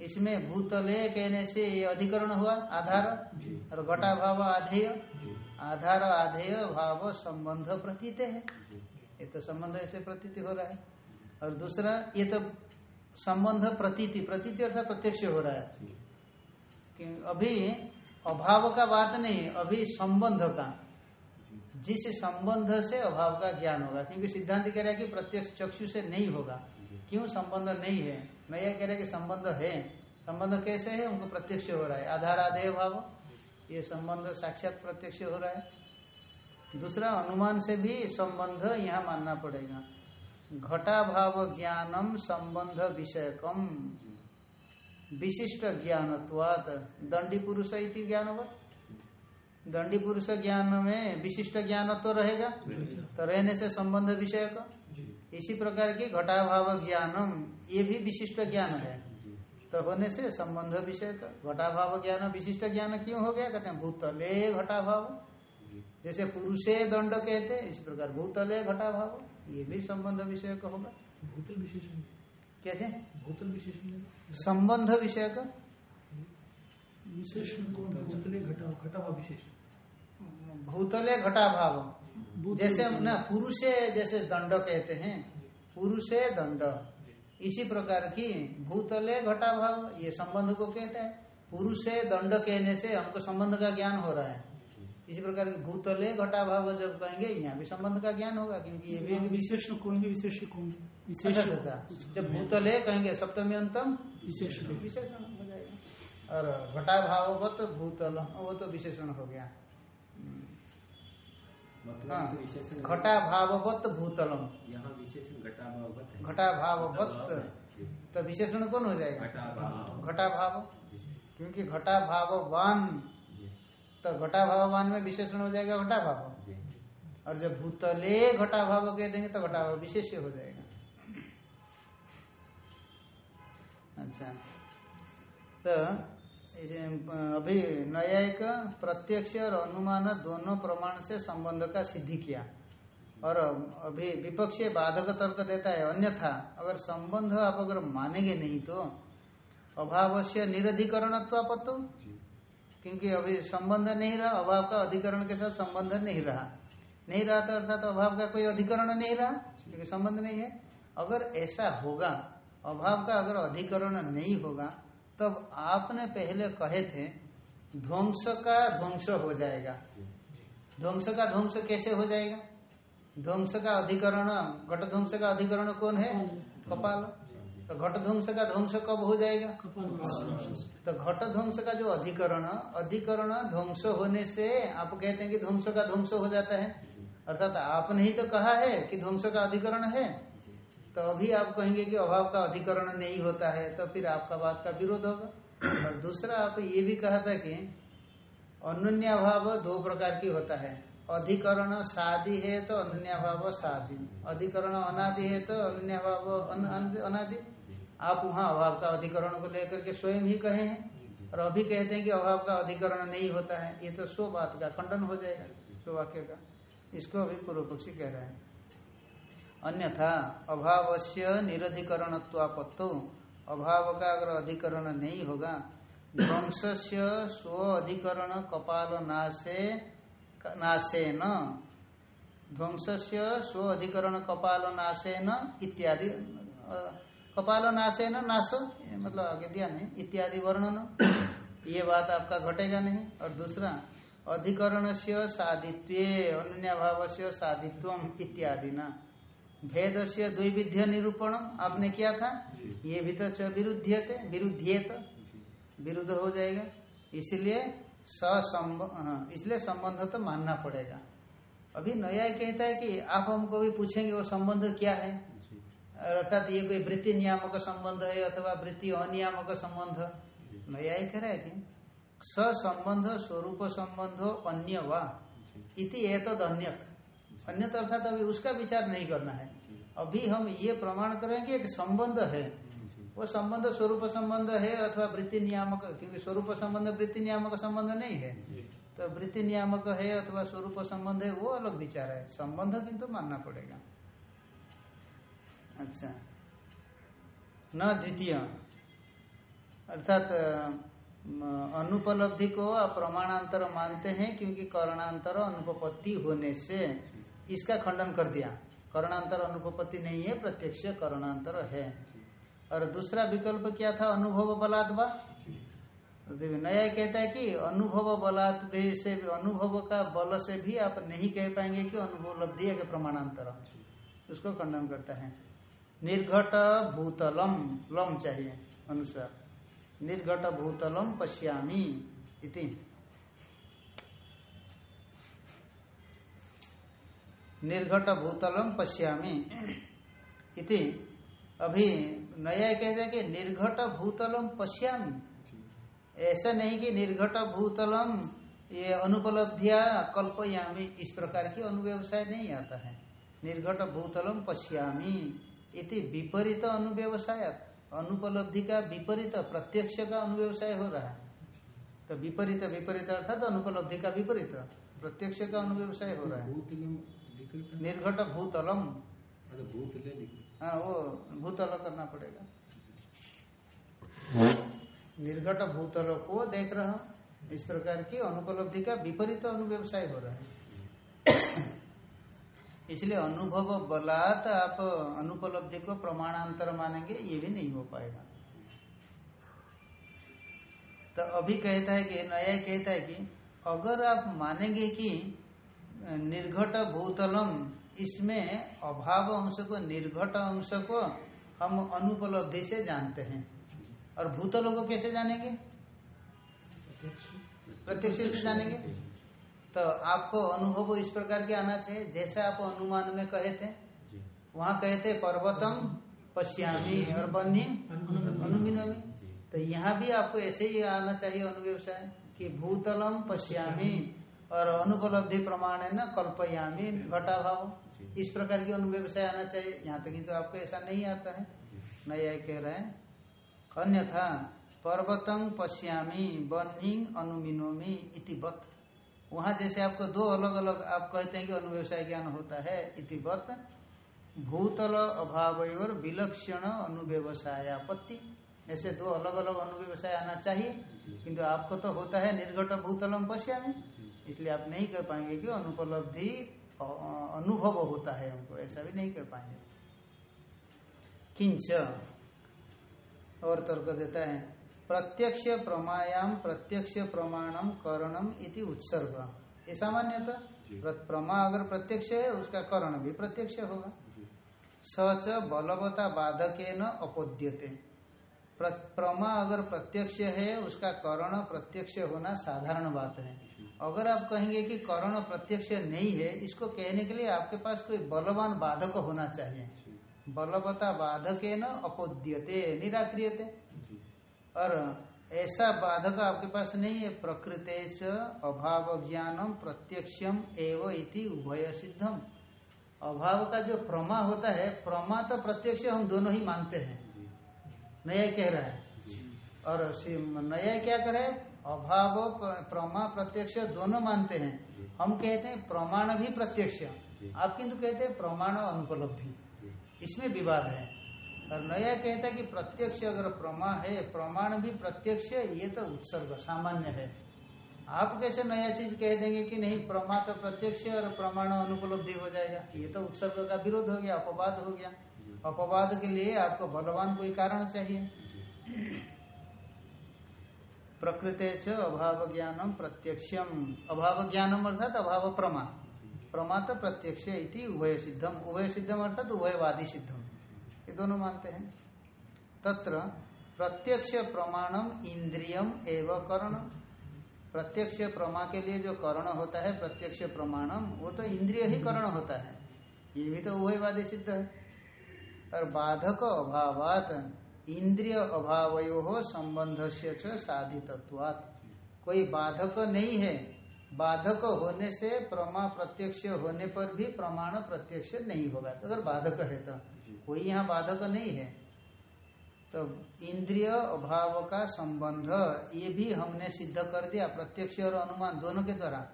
इसमें भूतले कहने से ये अधिकरण हुआ आधार और घटा भाव आधेय। आधार आधेय भाव संबंध प्रतीत है। ये तो संबंध ऐसे प्रतीति हो रहा है। और दूसरा ये तो संबंध प्रतीति प्रतीति अर्थात प्रत्यक्ष हो रहा है। कि अभी अभाव का बात नहीं अभी संबंध का। जिस संबंध से अभाव का ज्ञान होगा क्योंकि सिद्धांत कह रहा है कि प्रत्यक्ष चक्षु से नहीं होगा। क्यों संबंध नहीं है? नया कह रहा कि संबंध है। संबंध कैसे है? उनको प्रत्यक्ष हो रहा है। आधार आधेय भाव। ये संबंध साक्षात प्रत्यक्ष हो रहा है। दूसरा अनुमान से भी संबंध यहाँ मानना पड़ेगा। घटा भाव ज्ञानम संबंध विषयकम। विशिष्ट ज्ञानत्वात। दंडी पुरुष इति ज्ञानवत। दंडी पुरुष ज्ञान में विशिष्ट ज्ञान तो रहेगा। तो रहने से संबंध विषय का इसी प्रकार की घटाभाव ज्ञानम ये भी विशिष्ट ज्ञान है। तो होने से संबंध विषय का घटाभाव ज्ञान विशिष्ट ज्ञान क्यों हो गया? कहते हैं भूतले घटाभाव। जैसे पुरुषे दंड कहते हैं इस प्रकार भूतले घटाभाव। ये भी संबंध विषय का होगा। भूतल विशेषण। कैसे? भूतल विशेषण। संबंध विषय का। विशेषण कौन? भूतले घटा घटा हुआ विशेषण। भूतले घटाभाव। जैसे विशेषण। ना पुरुषे जैसे दंड कहते हैं पुरुषे दंड। इसी प्रकार की भूतले घटाभाव ये संबंध को कहते हैं। पुरुषे दंड कहने से हमको संबंध का ज्ञान हो रहा है। इसी प्रकार की भूतले घटाभाव जब कहेंगे यहाँ भी संबंध का ज्ञान होगा क्योंकि ये भी एक विशेषण कौन विशेष कौन विशेष। जब भूतले कहेंगे सप्तमी अंतम विशेष विशेषण हो जाएगा। और घटाभावगत भूतल वो तो विशेषण हो गया। मतलब हाँ। घटा भाववत भूतलम। यहाँ विशेषण घटाभावगत है। घटा भाववत तो विशेषण कौन हो जाएगा? घटा भाव क्योंकि घटा भाववान तो घटा भाववान में विशेषण हो जाएगा घटा भाव और जब भूतले घटा भाव कह देंगे तो घटा भाव विशेष हो जाएगा। अच्छा। तो अभी न्यायिक प्रत्यक्ष और अनुमान दोनों प्रमाण से संबंध का सिद्धि किया। और अभी विपक्ष बाधक तर्क देता है अन्यथा अगर संबंध आप अगर मानेंगे नहीं तो अभाव से निरधिकरण पत्तो क्योंकि अभी संबंध नहीं रहा अभाव का अधिकरण के साथ संबंध नहीं रहा। नहीं रहा तो अर्थात तो अभाव का कोई अधिकरण नहीं रहा क्योंकि संबंध नहीं है। अगर ऐसा होगा अभाव का अगर अधिकरण नहीं होगा तब आपने पहले कहे थे, ध्वंस का ध्वंस हो जाएगा। ध्वंस का ध्वंस कैसे हो जाएगा? ध्वंस का अधिकरण, घट ध्वंस का अधिकरण कौन है? कपाल। तो घट ध्वंस का ध्वंस कब हो जाएगा? तो घट ध्वंस का जो अधिकरण अधिकरण ध्वंस होने से आप कहते हैं कि ध्वंस का ध्वंस हो जाता है। अर्थात आपने ही तो कहा है कि ध्वंस का अधिकरण है। तो अभी आप कहेंगे कि अभाव का अधिकरण नहीं होता है तो फिर आपका बात का विरोध होगा। और दूसरा, आप ये भी कहा था कि अनुन्याभाव दो प्रकार की होता है। अधिकरण शादी है तो अनुन्याभाव शादी अधिकरण अनादि है तो अनुन्याभाव अन- अन- अनादि। आप वहाँ अभाव का अधिकरण को लेकर के स्वयं ही कहे हैं और अभी कहते हैं कि अभाव का अधिकरण नहीं होता है। ये तो सो बात का खंडन हो जाएगा, सो वाक्य का। इसको अभी पूर्व पक्षी कह रहे हैं। अन्यथा अभाव से निरधिकरणत्वापत्तो अभाव का अगर अधिकरण नहीं होगा। ध्वंस से स्व अधिकरण कपाल नाशे नाशे न ध्वंस से स्व अधिकरण कपाल नाशे न इत्यादि कपाल नाशे न नाश मतलब आगे दिया नहीं, इत्यादि वर्णन। ये बात आपका घटेगा नहीं। और दूसरा अधिकरण से साधित्व अन्यभाव से साधित्व इत्यादि ना। भेद से द्विविध्य निरूपण आपने किया था? ये भी तो च विरुद्धियते विरुद्धियत विरुद्ध हो जाएगा। इसलिए ससंब हाँ, इसलिए संबंध तो मानना पड़ेगा। अभी नया कहता है कि आप हमको भी पूछेंगे वो संबंध क्या है? अर्थात ये कोई वृत्ति नियामक संबंध है अथवा वृत्ति अनियामक संबंध? नया कह रहा है कि ससंबंध स्वरूप संबंध अन्य वा। इति एतद अन्य अर्थात अभी उसका विचार नहीं करना है। अभी हम ये प्रमाण करेंगे कि संबंध है। वो संबंध स्वरूप संबंध है अथवा वृत्ति नियामक क्योंकि स्वरूप संबंध वृत्ति नियामक संबंध नहीं है। तो वृत्ति नियामक है अथवा स्वरूप संबंध है वो अलग विचार है। संबंध किंतु मानना पड़ेगा। अच्छा। न द्वितीय। अर्थात अनुपलब्धि को आप प्रमाणांतर मानते हैं क्योंकि करणांतर अनुपपत्ति होने से इसका खंडन कर दिया। करणांतर अनुपपत्ति नहीं है, प्रत्यक्ष करणांतर है। और दूसरा विकल्प क्या था? अनुभव बलात् तो नया कहता है कि अनुभव बलात् से अनुभव का बल से भी आप नहीं कह पाएँगे कि अनुभव लब्धि है प्रमाणांतर। उसको खंडन करता है। निर्घट भूतलम, लम चाहिए, अनुसार। निर्घट भूतलम पश्यामी इति। निर्घट भूतलम पश्यामी। इति अभी नया कहते हैं कि निर्घट भूतलम पश्यामी। ऐसा नहीं कि निर्घट भूतलम ये अनुपलब्धिया कल्पयामी। इस प्रकार की अनुव्यवसाय नहीं आता है। निर्घट भूतलम पश्यामी। इति विपरीत अनुव्यवसाय। अनुपलब्धि का विपरीत, प्रत्यक्ष का अनुव्यवसाय हो रहा है। तो विपरीत विपरीत अर्थात अनुपलब्धि का विपरीत, प्रत्यक्ष का अनुव्यवसाय हो रहा है। निर्घट भूतलम। भूतले हाँ वो भूतल करना पड़ेगा। निर्घट भूतल को देख रहा हूँ। इस प्रकार की अनुपलब्धि का विपरीत तो अनुव्यवसाय हो रहा है। इसलिए अनुभव बलात् आप अनुपलब्धि को प्रमाणांतर मानेंगे ये भी नहीं हो पाएगा। तो अभी कहता है कि नया कहता है कि अगर आप मानेंगे कि निर्घट भूतलम इसमें अभाव अंश को निर्घट अंश को हम अनुपलब्धि से जानते हैं। और भूतलों को कैसे जानेंगे? प्रत्यक्ष से जानेंगे। तो आपको अनुभव इस प्रकार के आना चाहिए जैसे आप अनुमान में कहे थे। वहाँ कहे थे पर्वतम पश्यामी और बन्ही अनुमिनमी। तो यहाँ भी आपको ऐसे ही आना चाहिए अनुव्यवसाय कि भूतलम पश्यामी। और अनुपलब्धि प्रमाण है ना कल्पयामी घटाभाव। इस प्रकार की अनुव्यवसाय आना चाहिए। यहाँ तक तो आपको ऐसा नहीं आता है। नया कह रहे हैं। अन्यथा पर्वतंग पश्यामी बन्हिंग अनुमिनोमी इतिवत वहाँ जैसे आपको दो अलग अलग आप कहते हैं कि अनुव्यवसाय ज्ञान होता है इति इतिवत भूतल अभाव और विलक्षण अनुव्यवसायापत्ति। ऐसे दो अलग अलग अनुव्यवसाय आना चाहिए। किंतु आपको तो होता है निर्घट भूतलम पश्यामी। इसलिए आप नहीं कर पाएँगे कि अनुपलब्धि अनुभव होता है हमको ऐसा भी नहीं कर पाएँगे। किंच और तर्क देता है प्रत्यक्ष प्रमायाम प्रत्यक्ष प्रमाणम करणम इति उत्सर्ग। ये सामान्यतः प्रमा अगर प्रत्यक्ष है उसका करण भी प्रत्यक्ष होगा। सच बलवता बाधक न अपोद्यते। प्रमा अगर प्रत्यक्ष है, उसका करण प्रत्यक्ष होना साधारण बात है। अगर आप कहेंगे कि करण प्रत्यक्ष नहीं है, इसको कहने के लिए आपके पास कोई बलवान बाधक होना चाहिए। बलवता बाधके न अपोद्यते, निराक्रियते। और ऐसा बाधक आपके पास नहीं है प्रकृत अभाव ज्ञानम प्रत्यक्षम एवं इति उभय सिद्धम। अभाव का जो प्रमा होता है, प्रमा तो प्रत्यक्ष हम दोनों ही मानते हैं। नया कह रहा है। और नया क्या करे? अभाव प्र- प्रमा प्रत्यक्ष दोनों मानते हैं। हम कहते हैं प्रमाण भी प्रत्यक्ष। आप किंतु कहते हैं प्रमाण अनुपलब्धि। इसमें विवाद है। और नया कहता है कि प्रत्यक्ष अगर प्रमा है प्रमाण भी प्रत्यक्ष ये तो उत्सर्ग सामान्य है। आप कैसे नया चीज़ कह देंगे कि नहीं प्रमा तो प्रत्यक्ष और प्रमाण अनुपलब्धि हो जाएगा? ये तो उत्सर्ग का विरोध हो गया अपवाद हो गया। अपवाद के लिए आपको बलवान कोई कारण चाहिए? प्रकृते च अभाव ज्ञानम प्रत्यक्षम। अभाव ज्ञानम अर्थात अभाव प्रमा। प्रमा तो प्रत्यक्ष इति उभय सिद्धम। उभय सिद्धम अर्थात उभयवादी सिद्धम। ये दोनों मानते हैं। तत्र प्रत्यक्ष प्रमाणम इंद्रियम एवं करणम। प्रत्यक्ष प्रमा के लिए जो करण होता है प्रत्यक्ष प्रमाणम वो तो इंद्रिय ही करण होता है। ये भी तो उभयवादी सिद्ध है। और बाधक अभावात इंद्रिय अभावयो संबंध से साधितत्वात्। कोई बाधक नहीं है। बाधक होने से प्रमा प्रत्यक्ष होने पर भी प्रमाण प्रत्यक्ष नहीं होगा। तो अगर बाधक है तो कोई यहाँ बाधक नहीं है। तो इंद्रिय अभाव का संबंध ये भी हमने सिद्ध कर दिया प्रत्यक्ष और अनुमान दोनों के द्वारा।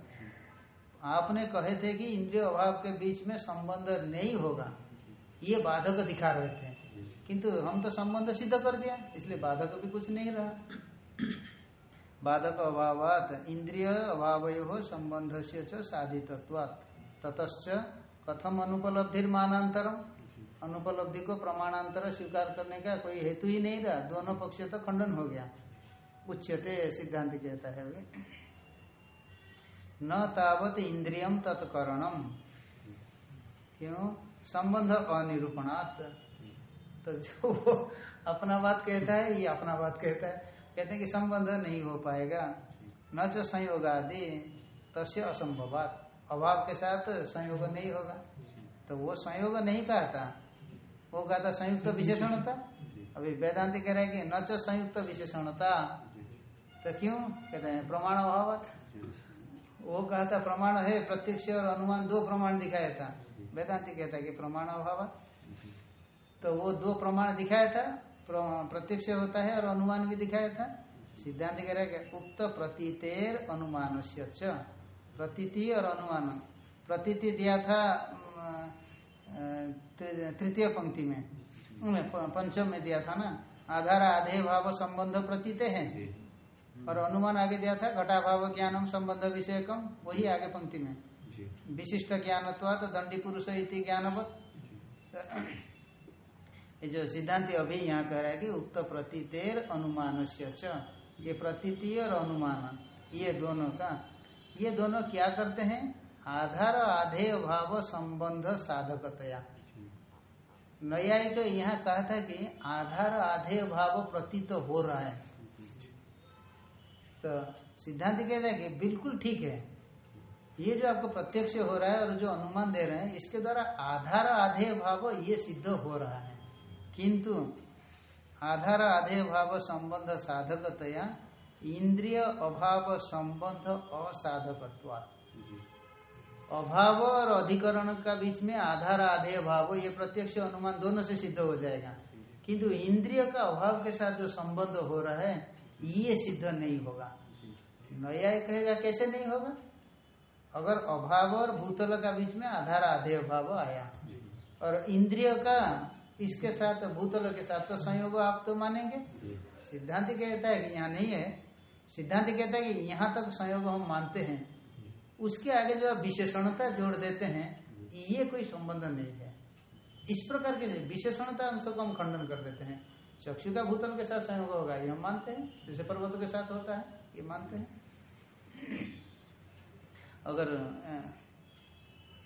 आपने कहे थे कि इंद्रिय अभाव के बीच में संबंध नहीं होगा। ये बाधक दिखा रहे थे। किंतु हम तो संबंध सिद्ध कर दिया, इसलिए बाधक भी कुछ नहीं रहा। बाधक अभावात, इंद्रिय अभाव संबंध से साधितत्वात्। ततश्च कथम अनुपलब्धि मानांतरम अनुपलब्धि को प्रमाणांतर स्वीकार करने का कोई हेतु ही नहीं रहा। दोनों पक्ष तो खंडन हो गया। उच्चते सिद्धांत कहता है न तावत इंद्रियम तत्करणम। क्यों? संबंध अनिरूपणात्। तो जो वो अपना बात कहता है, ये अपना बात कहता है। कहते हैं कि संबंध नहीं हो पाएगा। न जो संयोग आदि तस्य असंभवात। अभाव के साथ संयोग नहीं होगा। तो वो संयोग नहीं कहता। वो कहा था संयुक्त विशेषणता। अभी वेदांति कह रहे हैं कि न च संयुक्त विशेषणता। तो क्यों? कहते हैं, प्रमाण अभाव वो कहता, प्रमाण है प्रत्यक्ष और अनुमान दो प्रमाण दिखाया था। वेदांति कहता है कि प्रमाण अभाव तो वो दो प्रमाण दिखाया था प्रत्यक्ष होता है और अनुमान भी दिखाया था। सिद्धांत कह रहा है उक्त प्रतीतेर अनुमान से प्रतीति और अनुमान। प्रतीति दिया था तृतीय पंक्ति में। पंचम में दिया था ना। आधार आधे भाव संबंध प्रतीत है। और अनुमान आगे दिया था घटा भाव ज्ञानम संबंध विषय कम वही आगे पंक्ति में। विशिष्ट ज्ञानत्वात दंडी पुरुष इति ज्ञानवत। ये जो सिद्धांत अभी यहाँ कह रहा है कि उक्त प्रतीतेर अनुमान ये प्रतीति और अनुमान, ये दोनों का। ये दोनों क्या करते हैं? आधार आधे भाव संबंध, साधकतया। न्यायिक तो यहाँ कहा था कि आधार आधे भाव प्रतीत तो हो रहा है। तो सिद्धांत कहता है कि बिल्कुल ठीक है। ये जो आपको प्रत्यक्ष हो रहा है और जो अनुमान दे रहे हैं इसके द्वारा आधार आधे भाव ये सिद्ध हो रहा है। किंतु आधार आधे भाव संबंध साधकतया इंद्रिय अभाव संबंध असाधकत्वा। अभाव और अधिकरण का बीच में आधार आधे भाव ये प्रत्यक्ष अनुमान दोनों से सिद्ध हो जाएगा। किंतु इंद्रिय का अभाव के साथ जो संबंध हो रहा है ये सिद्ध नहीं होगा। नया कहेगा कैसे नहीं होगा? अगर अभाव और भूतल का बीच में आधार आधे अभाव आया। और इंद्रिय का इसके साथ भूतल के साथ तो संयोग आप तो मानेंगे। सिद्धांत कहता है कि यहाँ नहीं है। सिद्धांत कहता है कि यहाँ तक संयोग हम मानते हैं। उसके आगे जो विशेषणता जोड़ देते हैं ये कोई संबंध नहीं है। इस प्रकार के विशेषणता अंश को हम खंडन कर देते हैं। चक्षु का भूतल के साथ संयोग होगा ये हम मानते हैं। जैसे पर्वत के साथ होता है ये मानते हैं। अगर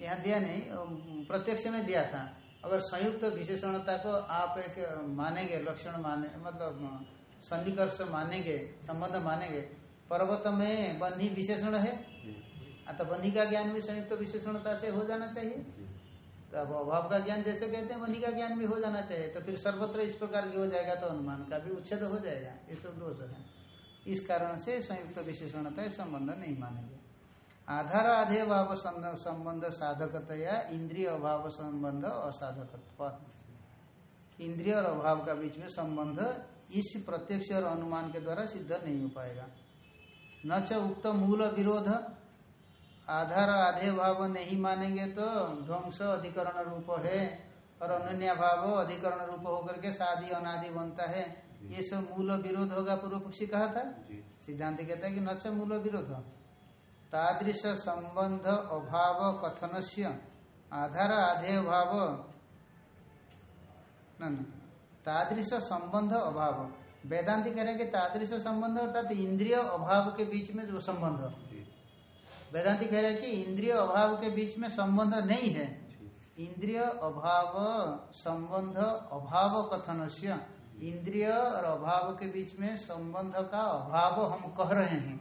यहाँ दिया नहीं प्रत्यक्ष में दिया था। अगर संयुक्त तो विशेषणता को आप एक मानेंगे लक्षण माने मतलब सन्निकर्ष मानेंगे संबंध मानेंगे पर्वत में बन्ही विशेषण है? तो बन्ही का ज्ञान भी संयुक्त तो विशेषणता से हो जाना चाहिए। तो अब अभाव का ज्ञान जैसे कहते हैं बन्ही का ज्ञान भी हो जाना चाहिए। तो फिर सर्वत्र इस प्रकार की हो जाएगा तो अनुमान का भी उच्छेद हो जाएगा। ये सब दोष है। इस कारण से संयुक्त विशेषणता संबंध नहीं मानेंगे। आधार आधे भाव संबंध साधकतया इंद्रिय अभाव संबंध असाधकत्व। इंद्रिय और अभाव का बीच में संबंध इस प्रत्यक्ष और अनुमान के द्वारा सिद्ध नहीं हो पाएगा। न च उक्त मूल विरोध। आधार आधे भाव नहीं मानेंगे तो ध्वंस अधिकरण रूप है और अनन्या भाव अधिकरण रूप होकर के शादी अनादि बनता है। ये सब मूल विरोध होगा पूर्व पक्षी कहा था? सिद्धांत कहता है कि न च मूल विरोध। तादृश संबंध अभाव कथन से आधार आधे भाव। तादृश संबंध अभाव। वेदांति कह रहे हैं कि तादृश संबंध अर्थात इंद्रिय अभाव के बीच में जो संबंध। वेदांति कह रहे हैं कि इंद्रिय अभाव के बीच में संबंध नहीं है। इंद्रिय अभाव संबंध अभाव कथन से इंद्रिय और अभाव के बीच में संबंध का अभाव हम कह रहे हैं।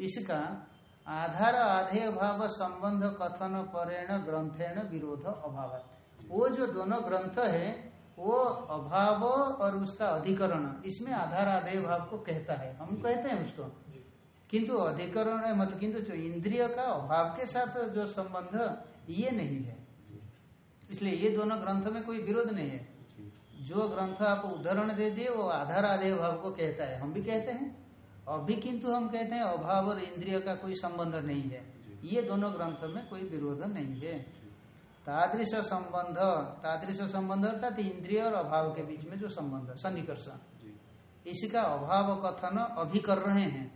इसका आधार आधे अभाव संबंध कथन परेण ग्रंथेण विरोध अभाव। वो जो दोनों ग्रंथ है, वो अभाव और उसका अधिकरण, इसमें आधार आधे भाव को कहता है। हम कहते हैं उसको। किंतु अधिकरण है मतलब किंतु जो इंद्रिय का अभाव के साथ जो संबंध, ये नहीं है। इसलिए ये दोनों ग्रंथ में कोई विरोध नहीं है। जो ग्रंथ आप उदाहरण दे दिए, वो आधार आधेय भाव को कहता है। हम भी कहते हैं। अभी किंतु हम कहते हैं अभाव और इंद्रिय का कोई संबंध नहीं है। ये दोनों ग्रंथ में कोई विरोध नहीं है। तादृश संबंध तादृश संबंध अर्थात इंद्रिय और अभाव के बीच में जो संबंध सन्निकर्ष। इसका अभाव कथन अभी कर रहे हैं।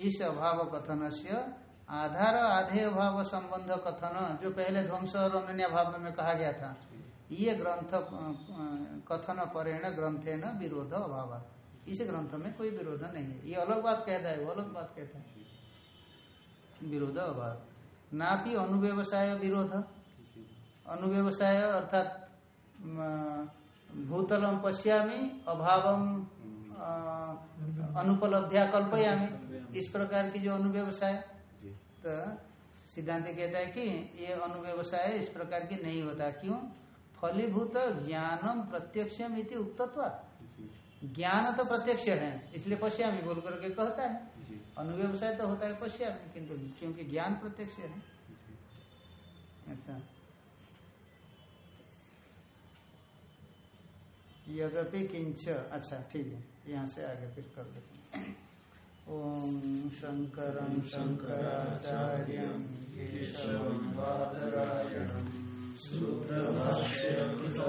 इस अभाव कथन से आधार आधे अभाव संबंध कथन जो पहले ध्वंस और अनन्या भाव में कहा गया था ये ग्रंथ कथन परेण ग्रंथेन विरोध अभाव। इस ग्रंथ में कोई विरोध नहीं है। ये अलग बात कहता है वो अलग बात कहता है। विरोध अभाव ना भी अनुव्यवसाय विरोध। अनुव्यवसाय अर्थात भूतलम पश्यामी अभावम अनुपलब्धिया कल्पयामी। इस प्रकार की जो अनुव्यवसाय। तो सिद्धांत कहता है कि ये अनुव्यवसाय इस प्रकार की नहीं होता। क्यों? फलीभूत ज्ञानम प्रत्यक्षम इति उक्तत्वा ज्ञान तो प्रत्यक्ष है इसलिए पश्यामी बोल करके कहता है। अनुव्यवसाय तो होता है पश्यामी किंतु क्योंकि ज्ञान प्रत्यक्ष है। अच्छा। यद्यपि किंच अच्छा ठीक है यहाँ से आगे फिर कर लेते हैं। ओम शंकर शंकराचार्य बादरायणं सूत्रभाष्यकृतौ